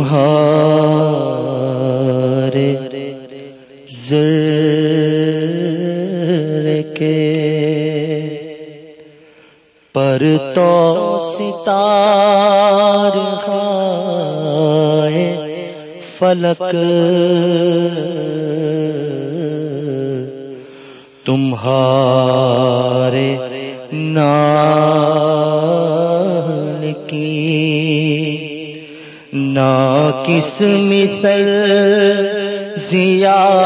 تمہارے زر کے پر تو ستار فلک۔ تمہارے نام کی نا کس مثل ضیا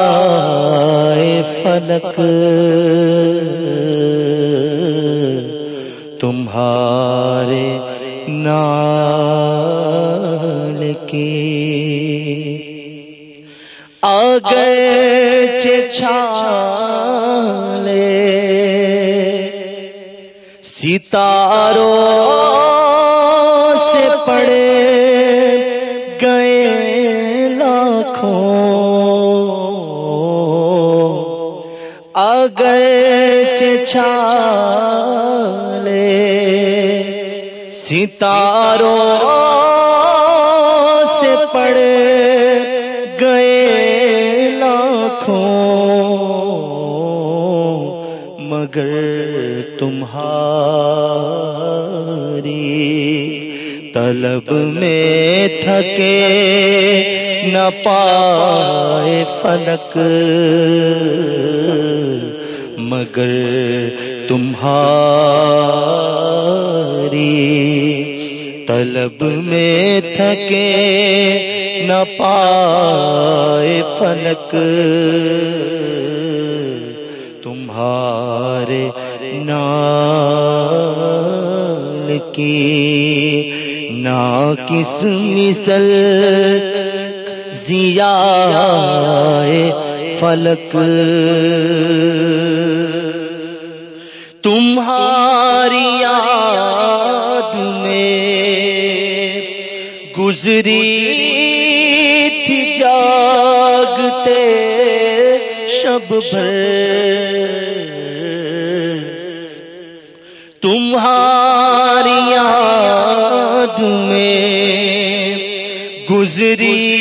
فلک۔ تمہارے نال کی آ گئے چھالے ستاروں سے پڑے گئے لاکھوں۔ آ گئے چھالے ستاروں سے پڑے طلب میں تھکے، نہ پائے فلک۔ مگر تمہاری طلب میں تھکے، نہ پائے فلک۔ تمہارے نال کی کس مثل ضیا فلک۔ تمہاری یاد میں گزری تھی جاگتے شب بھر۔ تمہاری گزری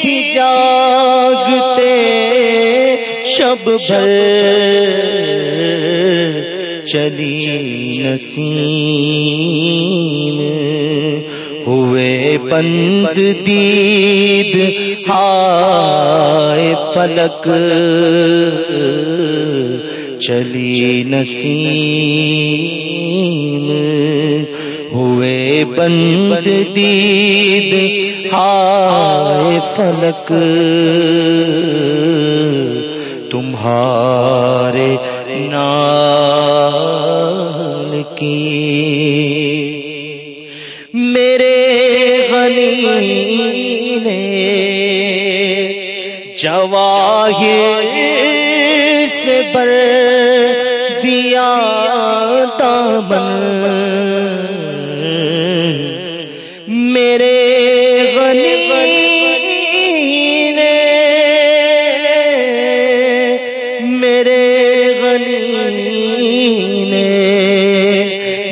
تھی جاگتے شب بھر چلی نسیم ہوئے بند دید ہائے فلک چلی نسیم بند دید ہائے فلک، تمہارے نال کی۔ میرے غنی نے جواہر سے بر دیا دامن۔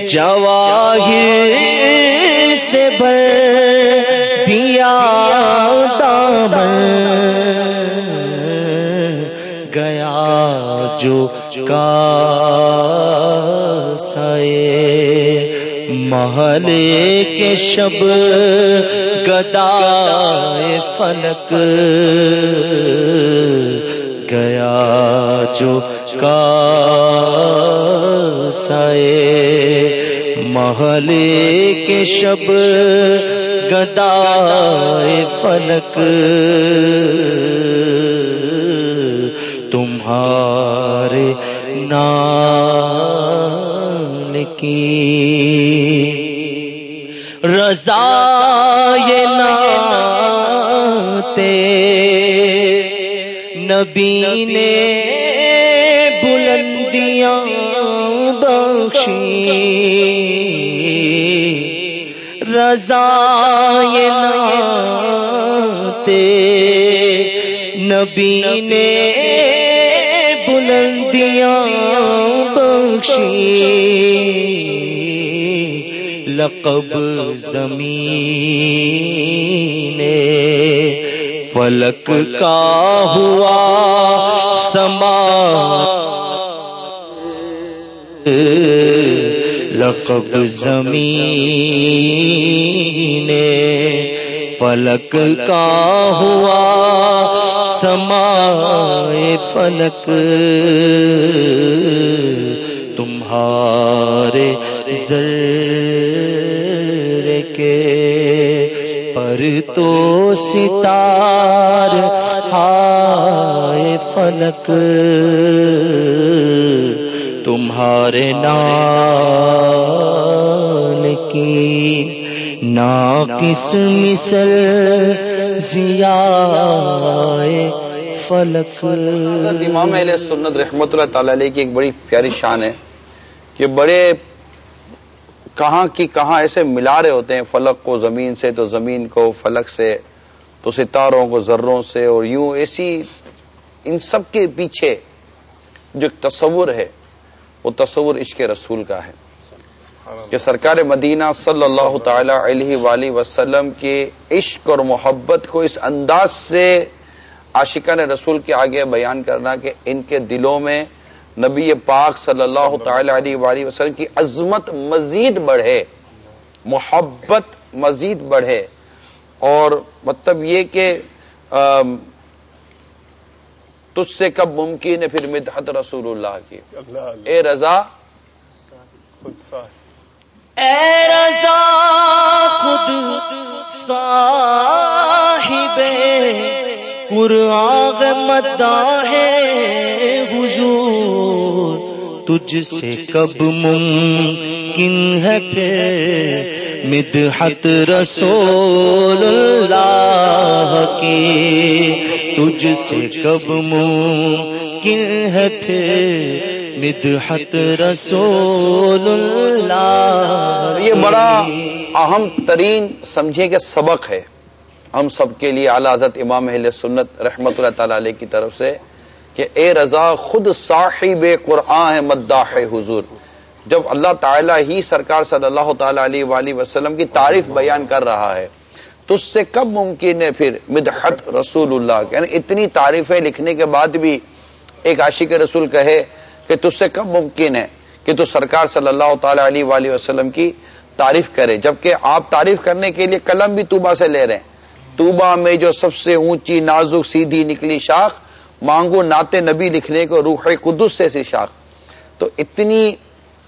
جواہر سے بر دیا جو کا سائے محلے کے شب گدا فلک گیا جو کا سائے۔ محلے کے شب گدا فلک۔ تمہارے نام کی رضا یہ ناتے نبی نے بلندیاں بخشی۔ رضا نبی نے بلندیاں بخشی۔ لقب زمین فلک کا ہوا سما لقب زمین فلک کا ہوا سمائے فلک تمہارے زر کے پر تو ستار ہائے فلک۔ تمہارے نام کی نا کس مسل ضیا فلک امام علیہ سنت رحمۃ اللہ تعالی علیہ کی ایک بڑی پیاری شان ہے کہ بڑے کہاں کی کہاں ایسے ملا رہے ہوتے ہیں، فلک کو زمین سے تو زمین کو، فلک سے تو ستاروں کو ذروں سے اور یوں ایسی ان سب کے پیچھے جو ایک تصور ہے وہ تصور عشق رسول کا ہے۔ کہ سرکار مدینہ صلی اللہ تعالی علیہ وآلہ وسلم کے عشق اور محبت کو اس انداز سے عاشقان رسول کے آگے بیان کرنا کہ ان کے دلوں میں نبی پاک صلی اللہ۔ تعالی علیہ وآلہ وسلم کی عظمت مزید بڑھے محبت مزید بڑھے۔ اور مطلب یہ کہ تجھ سے کب ممکن ہے پھر مدحت رسول اللہ کی؟ اے رضا۔ اے رضا خود صاحب۔ قرآن مداح حضور تجھ سے کب ممکن ہے پھر مدحت رسول اللہ کی تجھ سے کب ممکن ہے پھر؟ مدحت رسول اللہ یہ بڑا اہم ترین سمجھے کہ سبق ہے۔ ہم سب کے لیے اعلی حضرت امام اہل سنت رحمت اللہ تعالی علیہ کی طرف سے کہ اے رضا خود صاحب قرآن ہے مداح حضور جب اللہ تعالیٰ ہی سرکار صلی اللہ تعالی علیہ وآلہ وسلم کی تعریف بیان کر رہا ہے، تو اس سے کب ممکن ہے پھر مدحت رسول اللہ یعنی اتنی تعریفیں لکھنے کے بعد بھی ایک عاشق رسول کہے کہ تجھ سے کب ممکن ہے کہ تو سرکار صلی اللہ تعالی علیہ وآلہ وسلم کی تعریف کرے؟ جبکہ آپ تعریف کرنے کے لیے قلم بھی توبہ سے لے رہے ہیں۔ توبہ میں جو سب سے اونچی، نازک، سیدھی نکلی شاخ، مانگو نعت نبی لکھنے کو روح قدس سے سی شاخ۔ تو اتنی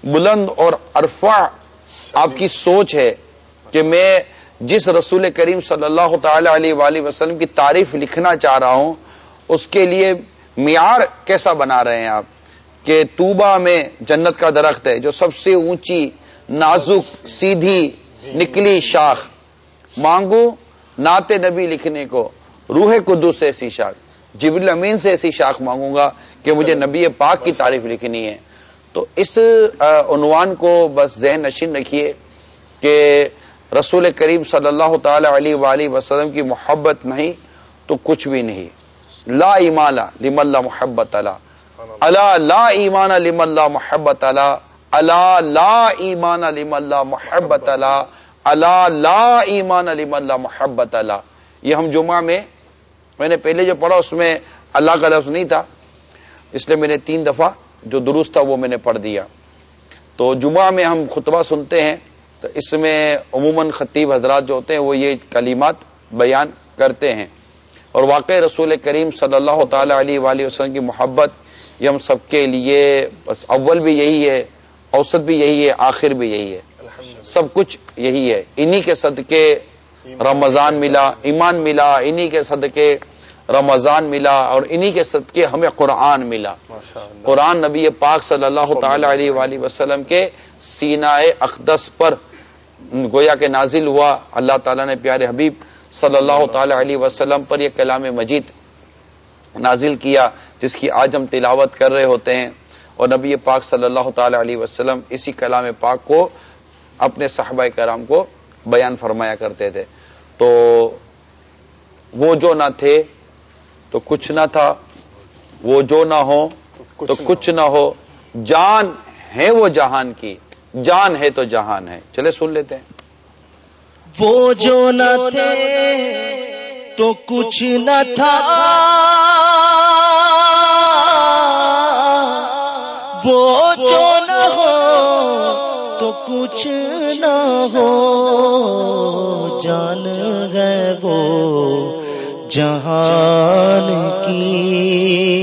بلند اور عرفا آپ کی سوچ ہے کہ میں جس رسول کریم صلی اللہ تعالی علیہ وآلہ وسلم کی تعریف لکھنا چاہ رہا ہوں، اس کے لیے معیار کیسا بنا رہے ہیں آپ؟ کہ توبہ میں جنت کا درخت ہے، جو سب سے اونچی، نازک، سیدھی، نکلی شاخ۔ مانگو نعت نبی لکھنے کو، روح قدس سے ایسی شاخ۔ جبل امین سے ایسی شاخ مانگوں گا کہ مجھے نبی پاک کی تعریف لکھنی ہے۔ تو اس عنوان کو بس ذہن نشین رکھیے کہ رسول کریم صلی اللہ تعالی علیہ وآلہ وسلم کی محبت نہیں تو کچھ بھی نہیں۔ لا ایمان لم اللہ محبت اللہ اللہ لا ایمان لم اللہ محبت اللہ اللہ لا ایمان لم اللہ محبت اللہ اللہ لا ایمان لم اللہ محبت اللہ یہ ہم جمعہ میں میں نے پہلے جو پڑھا اس میں اللہ کا لفظ نہیں تھا، اس لیے میں نے تین دفعہ جو درست تھا وہ میں نے پڑھ دیا۔ تو جمعہ میں ہم خطبہ سنتے ہیں تو اس میں عموماً خطیب حضرات جو ہوتے ہیں وہ یہ کلمات بیان کرتے ہیں۔ اور واقع رسول کریم صلی اللہ تعالی علیہ وآلہ وسلم کی محبت یہ ہم سب کے لیے بس اول بھی یہی ہے اوسط بھی یہی ہے آخر بھی یہی ہے۔ سب کچھ یہی ہے۔ انہی کے صدقے رمضان ملا ایمان ملا انہی کے صدقے رمضان ملا اور انہی کے صدقے ہمیں قرآن ملا۔ قرآن نبی پاک صلی اللہ تعالی علیہ وآلہ وسلم کے سینہ اقدس پر گویا کے نازل ہوا۔ اللہ تعالیٰ نے پیارے حبیب صلی اللہ تعالی علیہ وسلم پر یہ کلام مجید نازل کیا جس کی آج ہم تلاوت کر رہے ہوتے ہیں۔ اور نبی پاک صلی اللہ تعالی علیہ وسلم اسی کلام پاک کو اپنے صحابہ کرام کو بیان فرمایا کرتے تھے۔ تو وہ جو نہ تھے تو کچھ نہ تھا وہ جو نہ ہو تو کچھ نہ ہو۔ جان ہے وہ جہان کی۔ جان ہے تو جہان ہے۔ چلے سن لیتے ہیں۔ وہ جو نہ تھے تو کچھ نہ تھا۔ وہ جو نہ ہو تو کچھ نہ ہو۔ جان ہے وہ جہان کی۔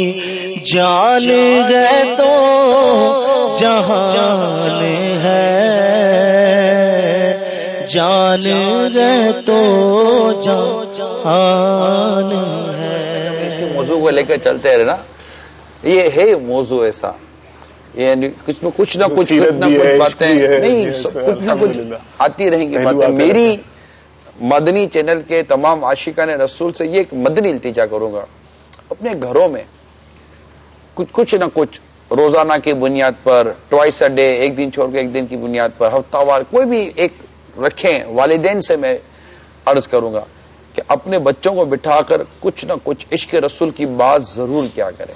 جان ہے تو جہان ہے۔ جان ہے تو جہان ہے۔ موضوع کو لے کر چلتے رہے نا یہ ہے موضوع ایسا۔ یعنی کچھ نہ کچھ نہ کچھ کچھ نہ کچھ باتیں نہیں کچھ نہ کچھ آتی رہیں گی باتیں۔ میری مدنی چینل کے تمام عاشقان رسول سے یہ ایک مدنی التجا کروں گا۔ اپنے گھروں میں کچھ کچھ نہ کچھ روزانہ کی بنیاد پر ٹوائس اے ڈے ایک دن چھوڑ کے ایک دن کی بنیاد پر ہفتہ وار کوئی بھی ایک رکھیں والدین سے میں عرض کروں گا کہ اپنے بچوں کو بٹھا کر کچھ نہ کچھ عشق رسول کی بات ضرور کیا کریں۔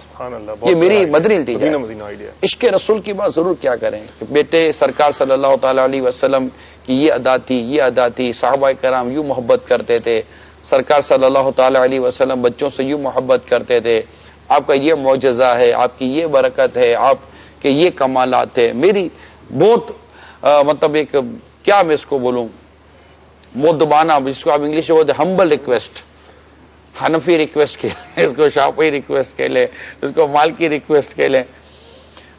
یہ میری مدنی التجا عشق رسول کی بات ضرور کیا کریں۔ کہ بیٹے سرکار صلی اللہ تعالی علیہ وسلم کی یہ ادا تھی یہ ادا تھی صحابہ کرام یوں محبت کرتے تھے۔ سرکار صلی اللہ تعالی علیہ وسلم بچوں سے یوں محبت کرتے تھے۔ آپ کا یہ معجزہ ہے آپ کی یہ برکت ہے آپ کے یہ کمالات ہے میری بہت مطلب ایک کیا میں اس کو بولوں؟ مدبانہ جس کو آپ انگلش میں بولتے ہمبل ریکویسٹ حنفی ریکویسٹ کے لیں اس کو شاپی ریکویسٹ کے لیں اس کو مال کی ریکویسٹ کے لیں۔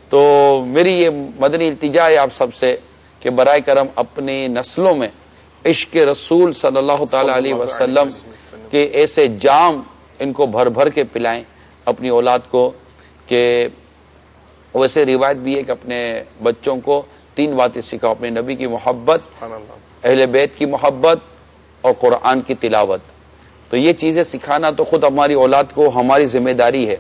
تو میری یہ مدنی التجا ہے آپ سب سے کہ برائے کرم اپنی نسلوں میں عشق رسول صلی اللہ تعالی علیہ وسلم۔ کے ایسے جام ان کو بھر بھر کے پلائیں۔ اپنی اولاد کو کہ ویسے روایت بھی ہے کہ اپنے بچوں کو تین باتیں سکھاؤ اپنے نبی کی محبت اہل بیت کی محبت اور قرآن کی تلاوت۔ تو یہ چیزیں سکھانا تو خود ہماری اولاد کو ہماری ذمہ داری ہے۔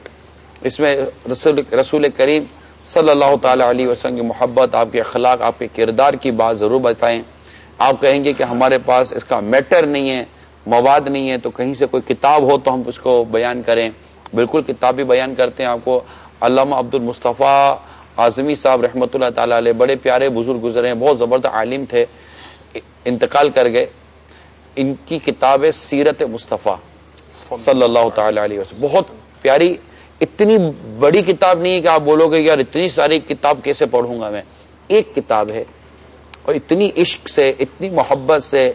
اس میں رسول رسول کریم صلی اللہ تعالی علیہ وسلم کی محبت آپ کے اخلاق آپ کے کردار کی بات ضرور بتائیں۔ آپ کہیں گے کہ ہمارے پاس اس کا میٹر نہیں ہے مواد نہیں ہے تو کہیں سے کوئی کتاب ہو تو ہم اس کو بیان کریں۔ بالکل کتاب بھی بیان کرتے ہیں آپ کو۔ علامہ عبد المصطفیٰ اعظمی صاحب رحمۃ اللہ تعالی علیہ بڑے پیارے بزرگ گزرے ہیں، بہت زبردست عالم تھے، انتقال کر گئے۔ ان کی کتاب ہے سیرت مصطفیٰ صلی اللہ تعالی علیہ وسلم۔ بہت پیاری، اتنی بڑی کتاب نہیں ہے کہ آپ بولو گے یار اتنی ساری کتاب کیسے پڑھوں گا میں؟ ایک کتاب ہے اور اتنی عشق سے، اتنی محبت سے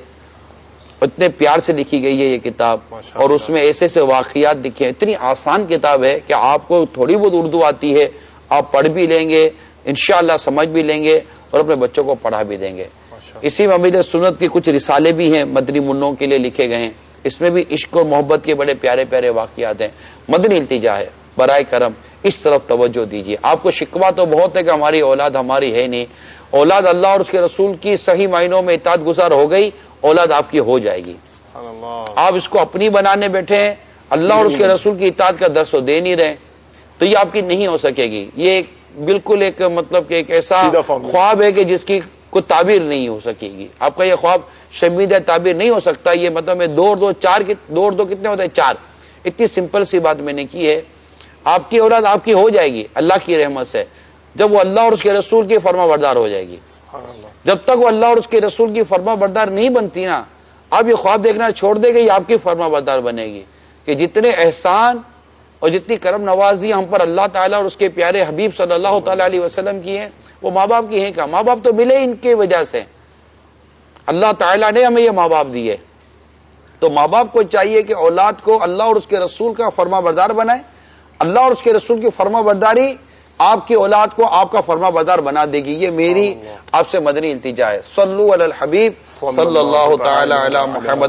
اتنے پیار سے لکھی گئی ہے یہ کتاب اور اس میں ایسے ایسے واقعات لکھے ہیں۔ اتنی آسان کتاب ہے کہ آپ کو تھوڑی بہت اردو آتی ہے آپ پڑھ بھی لیں گے انشاءاللہ سمجھ بھی لیں گے اور اپنے بچوں کو پڑھا بھی دیں گے۔ اسی میں امید سنت کے کچھ رسالے بھی ہیں مدنی منوں کے لیے لکھے گئے ہیں۔ اس میں بھی عشق اور محبت کے بڑے پیارے پیارے واقعات ہیں۔ مدنی التجا ہے۔ برائے کرم اس طرف توجہ دیجیے آپ کو شکوا تو بہت ہے کہ ہماری اولاد ہماری ہے نہیں۔ اولاد اللہ اور اس کے رسول کی صحیح معنوں میں اطاعت گزار ہو گئی۔ اولاد آپ کی ہو جائے گی۔ آپ اس کو اپنی بنانے بیٹھے ہیں اللہ اور اس کے رسول کی اطاعت کا درس و دے نہیں رہے تو یہ آپ کی نہیں ہو سکے گی۔ یہ بالکل ایک مطلب کہ ایک ایسا خواب ہے کہ جس کی کوئی تعبیر نہیں ہو سکے گی۔ آپ کا یہ خواب شمید تعبیر نہیں ہو سکتا یہ مطلب میں دو دو چار دو دو کتنے ہوتے ہیں؟ چار۔ اتنی سمپل سی بات میں نے کی ہے۔ آپ کی اولاد آپ کی ہو جائے گی اللہ کی رحمت سے۔ جب وہ اللہ اور اس کے رسول کی فرما بردار ہو جائے گی۔ جب تک وہ اللہ اور اس کے رسول کی فرما بردار نہیں بنتی نا، آپ یہ خواب دیکھنا چھوڑ دے گی آپ کی فرما بردار بنے گی۔ کہ جتنے احسان اور جتنی کرم نوازی ہم پر اللہ تعالیٰ اور اس کے پیارے حبیب صلی اللہ تعالی علیہ وسلم کی ہیں، وہ ماں باپ کی ہیں کیا؟ ماں باپ تو ملے ان کی وجہ سے۔ اللہ تعالیٰ نے ہمیں یہ ماں باپ دیے۔ تو ماں باپ کو چاہیے کہ اولاد کو اللہ اور اس کے رسول کا فرما بردار بنائے۔ اللہ اور اس کے رسول کی فرما برداری آپ کی اولاد کو آپ کا فرما بردار بنا دے گی۔ یہ میری آپ سے مدنی التجا ہے۔ صلو علی الحبیب۔ صلی اللہ تعالی علی محمد